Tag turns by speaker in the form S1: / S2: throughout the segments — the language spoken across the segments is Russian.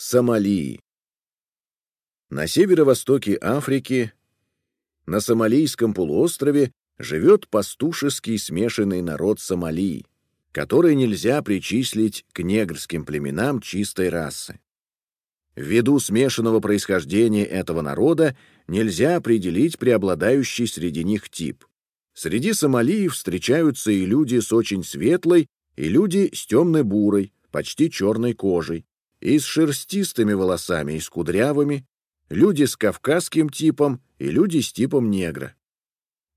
S1: Сомалии. На северо-востоке Африки, на Сомалийском полуострове, живет пастушеский смешанный народ Сомалии, который нельзя причислить к негрским племенам чистой расы. Ввиду смешанного происхождения этого народа нельзя определить преобладающий среди них тип. Среди сомалиев встречаются и люди с очень светлой, и люди с темно-бурой, почти черной кожей, и с шерстистыми волосами, и с кудрявыми, люди с кавказским типом и люди с типом негра.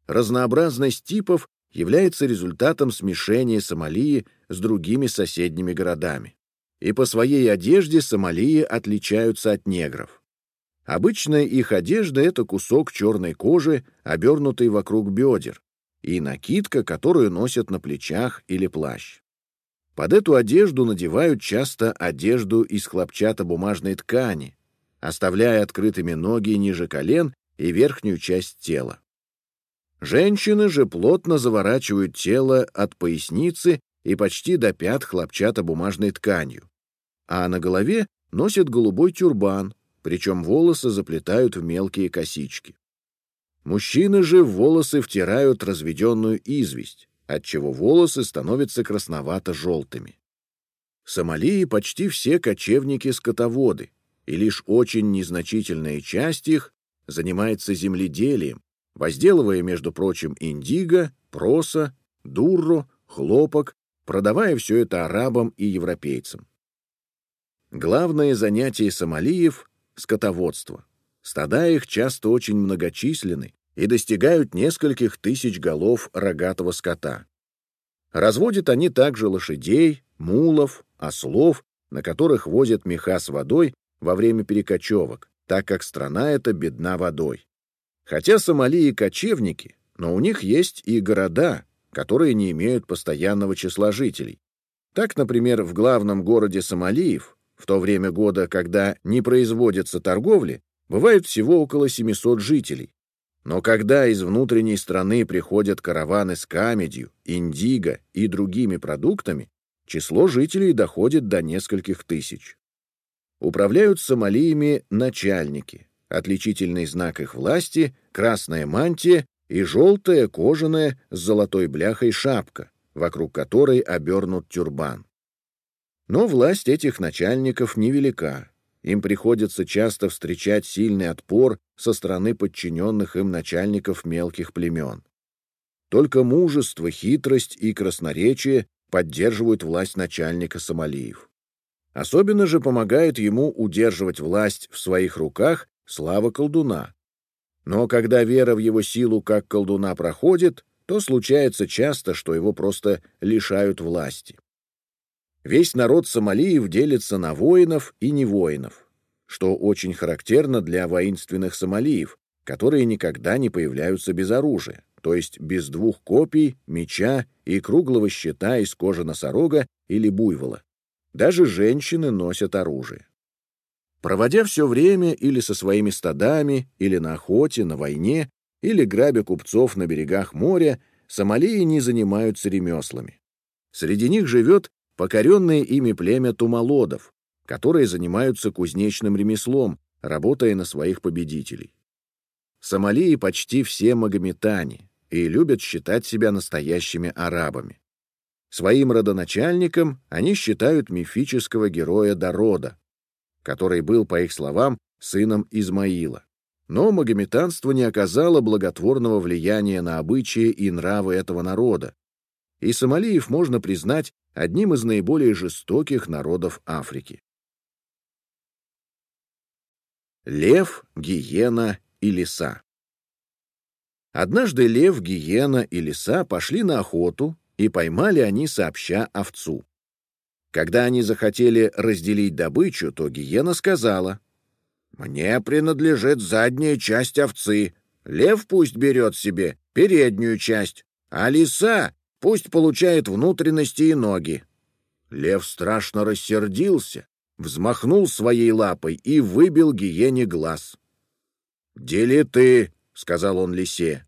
S1: Разнообразность типов является результатом смешения Сомалии с другими соседними городами. И по своей одежде Сомалии отличаются от негров. Обычная их одежда — это кусок черной кожи, обернутый вокруг бедер, и накидка, которую носят на плечах или плащ. Под эту одежду надевают часто одежду из хлопчатобумажной ткани, оставляя открытыми ноги ниже колен и верхнюю часть тела. Женщины же плотно заворачивают тело от поясницы и почти до пят хлопчатобумажной тканью, а на голове носят голубой тюрбан, причем волосы заплетают в мелкие косички. Мужчины же в волосы втирают разведенную известь, отчего волосы становятся красновато-желтыми. Сомалии почти все кочевники-скотоводы, и лишь очень незначительная часть их занимается земледелием, возделывая, между прочим, индиго, проса, дурро, хлопок, продавая все это арабам и европейцам. Главное занятие сомалиев — скотоводство. Стада их часто очень многочисленны, и достигают нескольких тысяч голов рогатого скота. Разводят они также лошадей, мулов, ослов, на которых возят меха с водой во время перекочевок, так как страна эта бедна водой. Хотя Сомалии кочевники, но у них есть и города, которые не имеют постоянного числа жителей. Так, например, в главном городе Сомалиев, в то время года, когда не производится торговли, бывает всего около 700 жителей, но когда из внутренней страны приходят караваны с камедью, индиго и другими продуктами, число жителей доходит до нескольких тысяч. Управляют Сомалиями начальники. Отличительный знак их власти — красная мантия и желтая кожаная с золотой бляхой шапка, вокруг которой обернут тюрбан. Но власть этих начальников невелика, им приходится часто встречать сильный отпор со стороны подчиненных им начальников мелких племен. Только мужество, хитрость и красноречие поддерживают власть начальника Сомалиев. Особенно же помогает ему удерживать власть в своих руках слава колдуна. Но когда вера в его силу как колдуна проходит, то случается часто, что его просто лишают власти. Весь народ Сомалиев делится на воинов и невоинов, что очень характерно для воинственных Сомалиев, которые никогда не появляются без оружия, то есть без двух копий, меча и круглого щита из кожи носорога или буйвола. Даже женщины носят оружие. Проводя все время или со своими стадами, или на охоте, на войне, или грабя купцов на берегах моря, Сомалии не занимаются ремеслами. Среди них живет покоренное ими племя тумалодов, которые занимаются кузнечным ремеслом, работая на своих победителей. Сомалии почти все магометане и любят считать себя настоящими арабами. Своим родоначальником они считают мифического героя Дорода, который был, по их словам, сыном Измаила. Но магометанство не оказало благотворного влияния на обычаи и нравы этого народа, и сомалиев можно признать одним из наиболее жестоких народов Африки. Лев, гиена и лиса Однажды лев, гиена и лиса пошли на охоту, и поймали они сообща овцу. Когда они захотели разделить добычу, то гиена сказала, «Мне принадлежит задняя часть овцы, лев пусть берет себе переднюю часть, а лиса Пусть получает внутренности и ноги. Лев страшно рассердился, взмахнул своей лапой и выбил гиене глаз. «Дели ты», — сказал он лисе.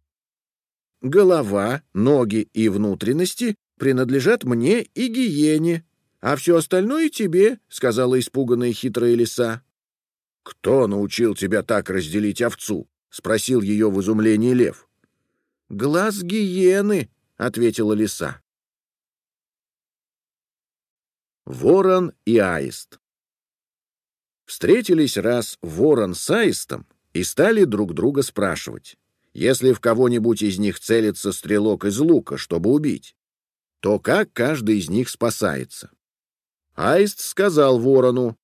S1: «Голова, ноги и внутренности принадлежат мне и гиене, а все остальное тебе», — сказала испуганная хитрая лиса. «Кто научил тебя так разделить овцу?» — спросил ее в изумлении лев. «Глаз гиены», — ответила лиса. Ворон и аист Встретились раз ворон с аистом и стали друг друга спрашивать. Если в кого-нибудь из них целится стрелок из лука, чтобы убить, то как каждый из них спасается? Аист сказал ворону,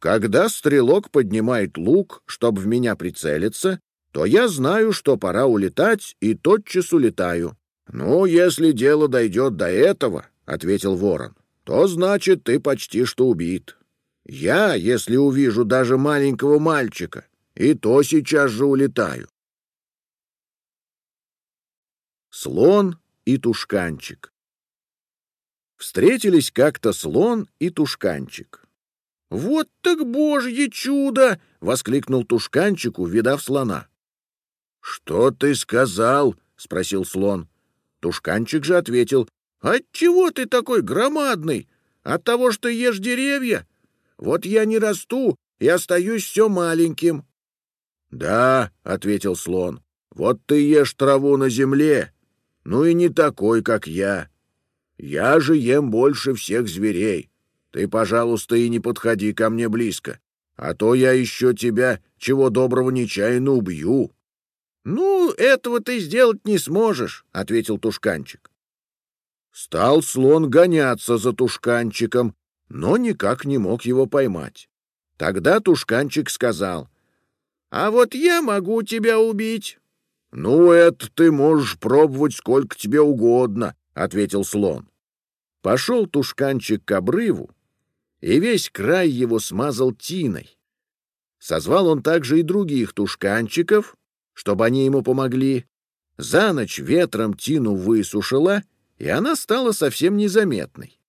S1: «Когда стрелок поднимает лук, чтобы в меня прицелиться, то я знаю, что пора улетать, и тотчас улетаю». «Ну, если дело дойдет до этого, — ответил ворон, — то значит, ты почти что убит. Я, если увижу даже маленького мальчика, и то сейчас же улетаю. Слон и тушканчик Встретились как-то слон и тушканчик. «Вот так божье чудо!» — воскликнул тушканчик, увидав слона. «Что ты сказал?» — спросил слон. Тушканчик же ответил. «Отчего ты такой громадный? От того, что ешь деревья? Вот я не расту и остаюсь все маленьким». «Да», — ответил слон, — «вот ты ешь траву на земле, ну и не такой, как я. Я же ем больше всех зверей. Ты, пожалуйста, и не подходи ко мне близко, а то я еще тебя, чего доброго, нечаянно убью». «Ну, этого ты сделать не сможешь», — ответил Тушканчик. Стал слон гоняться за Тушканчиком, но никак не мог его поймать. Тогда Тушканчик сказал, «А вот я могу тебя убить». «Ну, это ты можешь пробовать сколько тебе угодно», — ответил слон. Пошел тушканчик к обрыву, и весь край его смазал тиной. Созвал он также и других тушканчиков, чтобы они ему помогли. За ночь ветром тину высушила, и она стала совсем незаметной.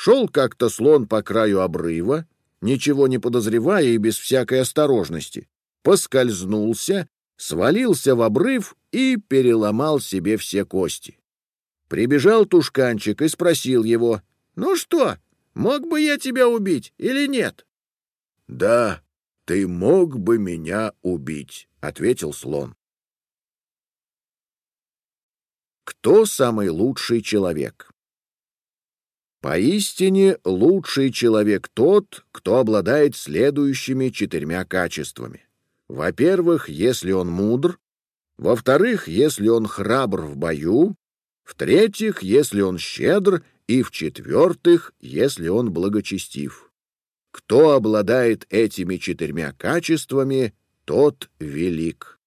S1: Шел как-то слон по краю обрыва, ничего не подозревая и без всякой осторожности, поскользнулся свалился в обрыв и переломал себе все кости. Прибежал тушканчик и спросил его, «Ну что, мог бы я тебя убить или нет?» «Да, ты мог бы меня убить», — ответил слон. Кто самый лучший человек? Поистине лучший человек тот, кто обладает следующими четырьмя качествами. Во-первых, если он мудр, во-вторых, если он храбр в бою, в-третьих, если он щедр, и в-четвертых, если он благочестив. Кто обладает этими четырьмя качествами, тот велик.